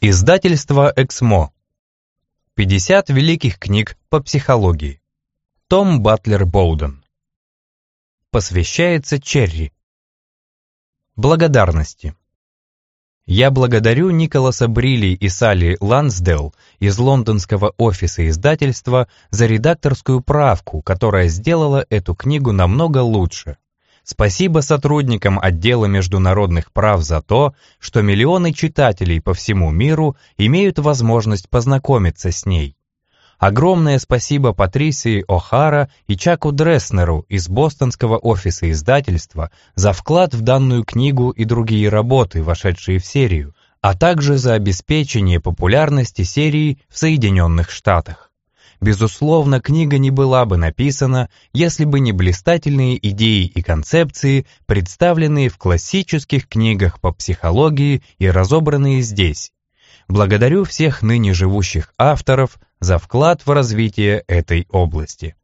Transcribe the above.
Издательство «Эксмо». 50 великих книг по психологии. Том Батлер Боуден. Посвящается Черри. Благодарности. Я благодарю Николаса Брилли и Салли Лансдел из лондонского офиса издательства за редакторскую правку, которая сделала эту книгу намного лучше. Спасибо сотрудникам отдела международных прав за то, что миллионы читателей по всему миру имеют возможность познакомиться с ней. Огромное спасибо Патрисии О'Хара и Чаку Дресснеру из бостонского офиса издательства за вклад в данную книгу и другие работы, вошедшие в серию, а также за обеспечение популярности серии в Соединенных Штатах. Безусловно, книга не была бы написана, если бы не блистательные идеи и концепции, представленные в классических книгах по психологии и разобранные здесь. Благодарю всех ныне живущих авторов за вклад в развитие этой области.